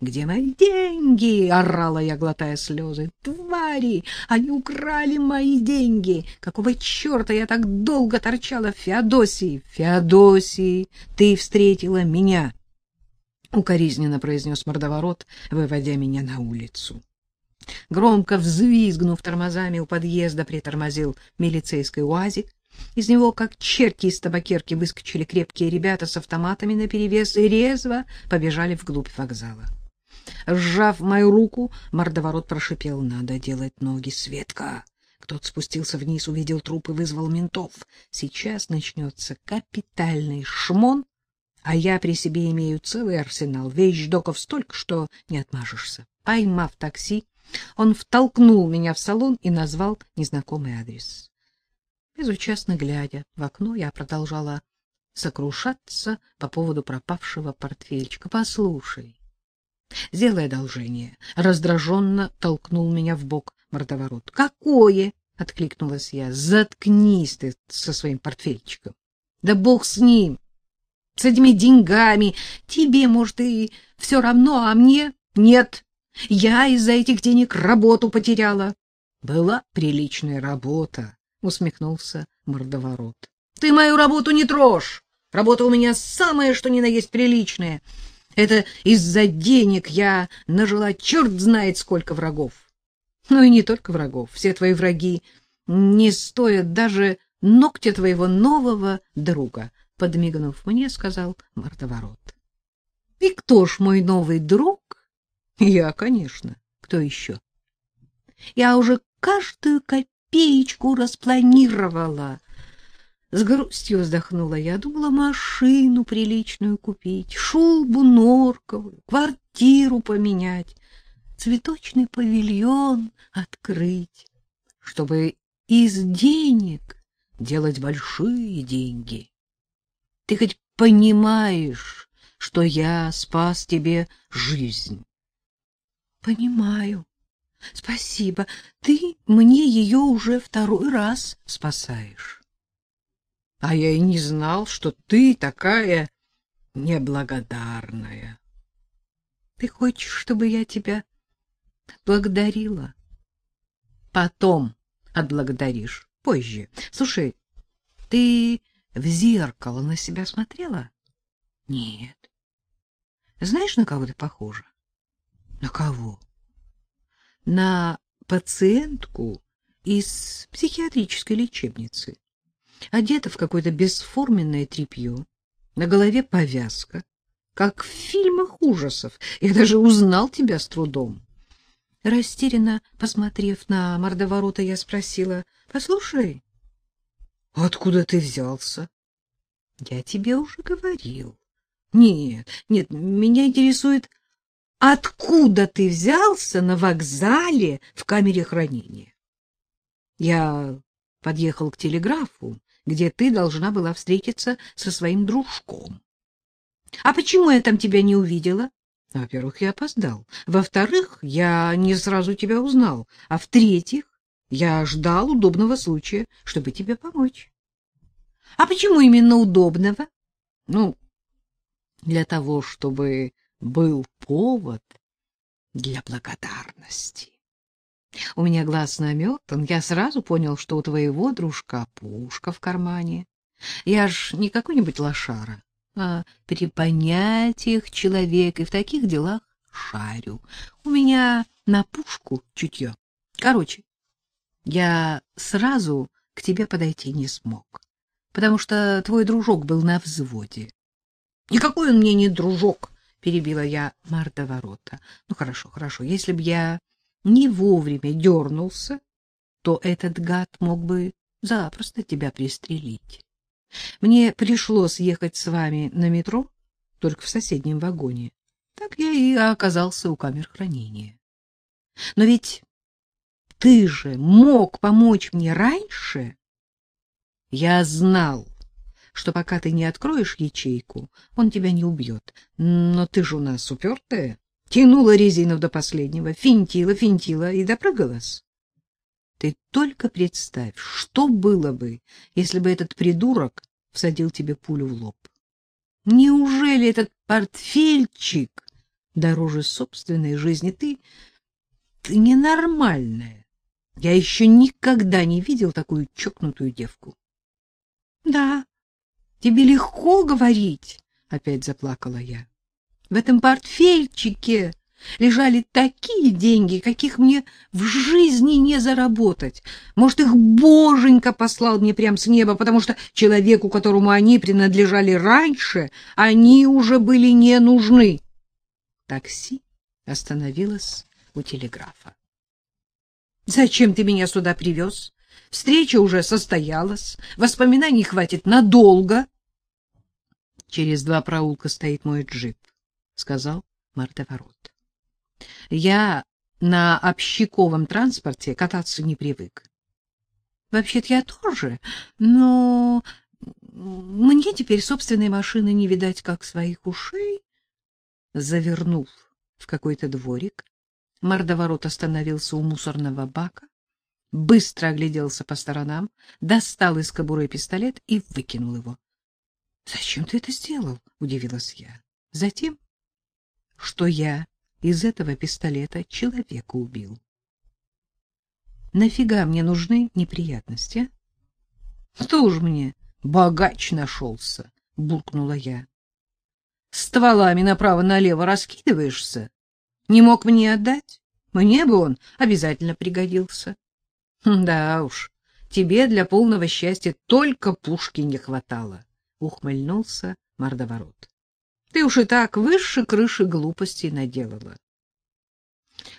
Где мои деньги? — орала я, глотая слезы. — Твари! Они украли мои деньги! Какого черта я так долго торчала в Феодосии? — Феодосии, ты встретила меня! — укоризненно произнес мордоворот, выводя меня на улицу. Громко взвизгнув тормозами у подъезда, притормозил милицейский уазик. Из него, как черти из табакерки, выскочили крепкие ребята с автоматами наперевес и резво побежали вглубь вокзала. Сжав мою руку, мордоворот прошипел, надо делать ноги, Светка. Кто-то спустился вниз, увидел труп и вызвал ментов. Сейчас начнется капитальный шмон, а я при себе имею целый арсенал. Вещдоков столько, что не отмажешься. Поймав такси, он втолкнул меня в салон и назвал незнакомый адрес. Безучастно глядя в окно, я продолжала сокрушаться по поводу пропавшего портфельчика. Послушай, сделай одолжение. Раздраженно толкнул меня в бок мордоворот. Какое? откликнулась я. Заткнись ты со своим портфельчиком. Да бог с ним. С этими деньгами тебе, может, и все равно, а мне нет. Я из-за этих денег работу потеряла. Была приличная работа, усмехнулся мордоворот. Ты мою работу не трожь. Работа у меня самая, что ни на есть приличная. Это из-за денег я нажила черт знает сколько врагов. Ну и не только врагов. Все твои враги не стоят даже ногтя твоего нового друга, подмигнув мне, сказал мордоворот. И кто ж мой новый друг? Я, конечно. Кто еще? Я уже каждую копеечку распланировала. С грустью вздохнула я, думала машину приличную купить, шубу норковую, квартиру поменять, цветочный павильон открыть, чтобы из денег делать большие деньги. Ты хоть понимаешь, что я спас тебе жизнь? Понимаю. Спасибо. Ты мне ее уже второй раз спасаешь. А я и не знал, что ты такая неблагодарная. Ты хочешь, чтобы я тебя благодарила? Потом отблагодаришь, позже. Слушай, ты в зеркало на себя смотрела? Нет. Знаешь, на кого ты похожа? На кого? На пациентку из психиатрической лечебницы. Одета в какое-то бесформенное тряпье, на голове повязка, как в фильмах ужасов. Я даже узнал тебя с трудом. Растерянно посмотрев на мордоворота, я спросила, — Послушай, откуда ты взялся? — Я тебе уже говорил. — Нет, нет, меня интересует, Откуда ты взялся на вокзале в камере хранения? Я подъехал к телеграфу, где ты должна была встретиться со своим дружком. А почему я там тебя не увидела? Во-первых, я опоздал. Во-вторых, я не сразу тебя узнал. А в-третьих, я ждал удобного случая, чтобы тебе помочь. А почему именно удобного? Ну, для того, чтобы был повод для благодарности. У меня глаз наметан, я сразу понял, что у твоего дружка пушка в кармане. Я ж не какой-нибудь лошара, а при понятиях человек и в таких делах шарю. У меня на пушку чутье. Короче, я сразу к тебе подойти не смог, потому что твой дружок был на взводе. Никакой он мне не дружок, — перебила я мордоворота. — Ну, хорошо, хорошо. Если б я не вовремя дернулся, то этот гад мог бы запросто тебя пристрелить. Мне пришлось ехать с вами на метро, только в соседнем вагоне. Так я и оказался у камер хранения. Но ведь ты же мог помочь мне раньше. Я знал, что пока ты не откроешь ячейку, он тебя не убьет. Но ты же у нас упертая. Тянула резину до последнего, финтила, финтила и допрыгалась. Ты только представь, что было бы, если бы этот придурок всадил тебе пулю в лоб. Неужели этот портфельчик дороже собственной жизни. Ты... ты ненормальная. Я еще никогда не видел такую чокнутую девку. — Да, тебе легко говорить, — опять заплакала я. В этом портфельчике лежали такие деньги, каких мне в жизни не заработать. Может, их боженька послал мне прямо с неба, потому что человеку, которому они принадлежали раньше, они уже были не нужны. Такси остановилось у телеграфа. Зачем ты меня сюда привез? Встреча уже состоялась, воспоминаний хватит надолго. Через два проулка стоит мой джип, сказал Мартоворот. Я на общаковом транспорте кататься не привык. Вообще-то я тоже, но мне теперь собственной машины не видать, как своих ушей. Завернув в какой-то дворик, мордоворот остановился у мусорного бака, быстро огляделся по сторонам, достал из кобуры пистолет и выкинул его. — Зачем ты это сделал? — удивилась я. — Затем, что я из этого пистолета человека убил. Нафига мне нужны неприятности? Что уж мне богач нашелся, буркнула я. Стволами направо-налево раскидываешься? Не мог мне отдать? Мне бы он обязательно пригодился. Да уж, тебе для полного счастья только пушки не хватало, ухмыльнулся мордоворот. Ты уж и так выше крыши глупостей наделала.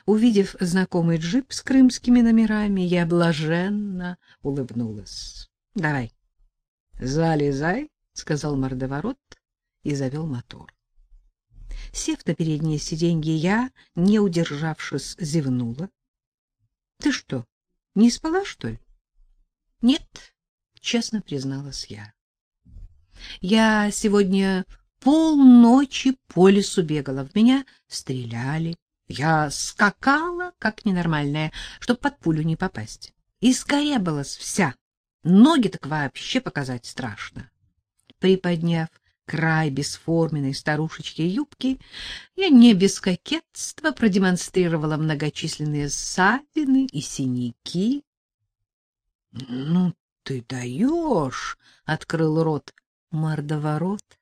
Увидев знакомый джип с крымскими номерами, я блаженно улыбнулась. — Давай, залезай, — сказал мордоворот и завел мотор. Сев на переднее сиденье, я, не удержавшись, зевнула. — Ты что, не спала, что ли? — Нет, — честно призналась я. — Я сегодня полночи по лесу бегала, в меня стреляли. Я скакала, как ненормальная, чтобы под пулю не попасть. И скоребалась вся. Ноги так вообще показать страшно. Приподняв край бесформенной старушечки юбки, я не без кокетства продемонстрировала многочисленные ссадины и синяки. — Ну ты даешь! — открыл рот мордоворот.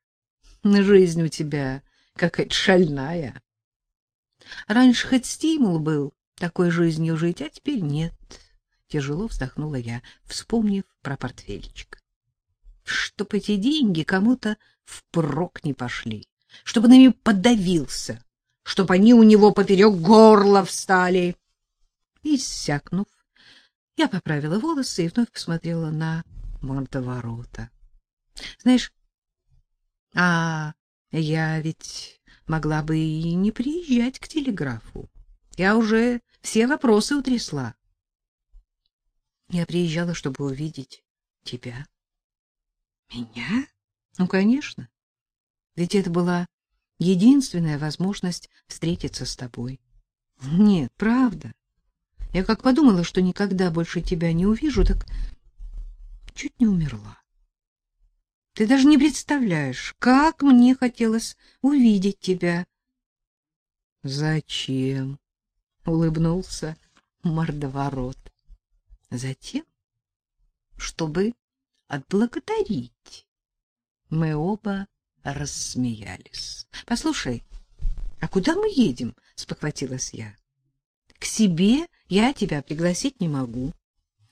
Жизнь у тебя какая-то шальная. Раньше хоть стимул был такой жизнью жить, а теперь нет. Тяжело вздохнула я, вспомнив про портфельчик. Чтоб эти деньги кому-то впрок не пошли, чтобы ними подавился, чтоб они у него поперек горла встали. Иссякнув, я поправила волосы и вновь посмотрела на мордоворота. Знаешь, а я ведь могла бы и не приезжать к телеграфу. Я уже все вопросы утрясла. Я приезжала, чтобы увидеть тебя. Меня? Ну, конечно. Ведь это была единственная возможность встретиться с тобой. Нет, правда. Я как подумала, что никогда больше тебя не увижу, так чуть не умерла. Ты даже не представляешь, как мне хотелось увидеть тебя. — Зачем? — улыбнулся мордоворот. — Затем, чтобы отблагодарить. Мы оба рассмеялись. — Послушай, а куда мы едем? — спохватилась я. — К себе я тебя пригласить не могу.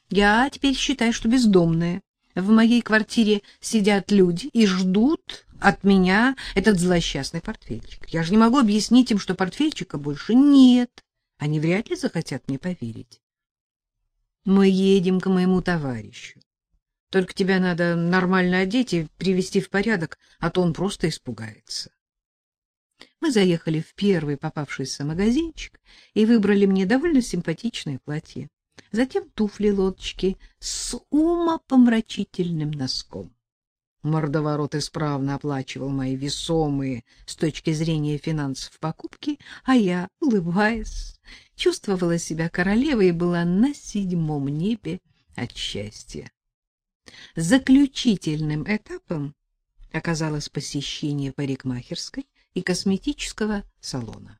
Я теперь считаю, что бездомная. В моей квартире сидят люди и ждут от меня этот злосчастный портфельчик. Я же не могу объяснить им, что портфельчика больше нет. Они вряд ли захотят мне поверить. Мы едем к моему товарищу. Только тебя надо нормально одеть и привести в порядок, а то он просто испугается. Мы заехали в первый попавшийся магазинчик и выбрали мне довольно симпатичное платье затем туфли-лодочки с умопомрачительным носком. Мордоворот исправно оплачивал мои весомые с точки зрения финансов покупки, а я, улыбаясь, чувствовала себя королевой и была на седьмом небе от счастья. Заключительным этапом оказалось посещение парикмахерской и косметического салона.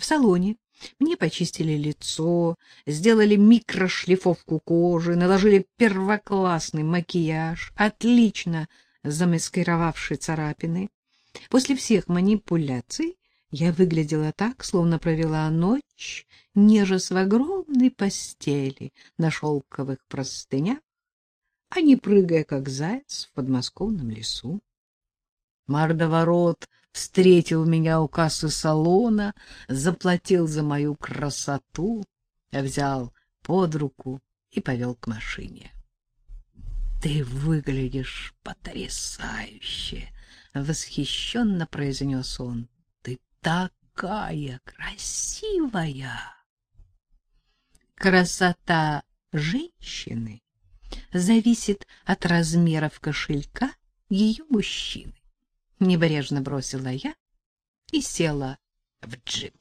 В салоне мне почистили лицо, сделали микрошлифовку кожи, наложили первоклассный макияж, отлично замаскировавший царапины. После всех манипуляций я выглядела так, словно провела ночь, нежась в огромной постели на шелковых простынях, а не прыгая, как заяц в подмосковном лесу. Мордоворот встретил меня у кассы салона, заплатил за мою красоту, взял под руку и повел к машине. — Ты выглядишь потрясающе! — восхищенно произнес он. — Ты такая красивая! Красота женщины зависит от размеров кошелька ее мужчины. Небрежно бросила я и села в джип.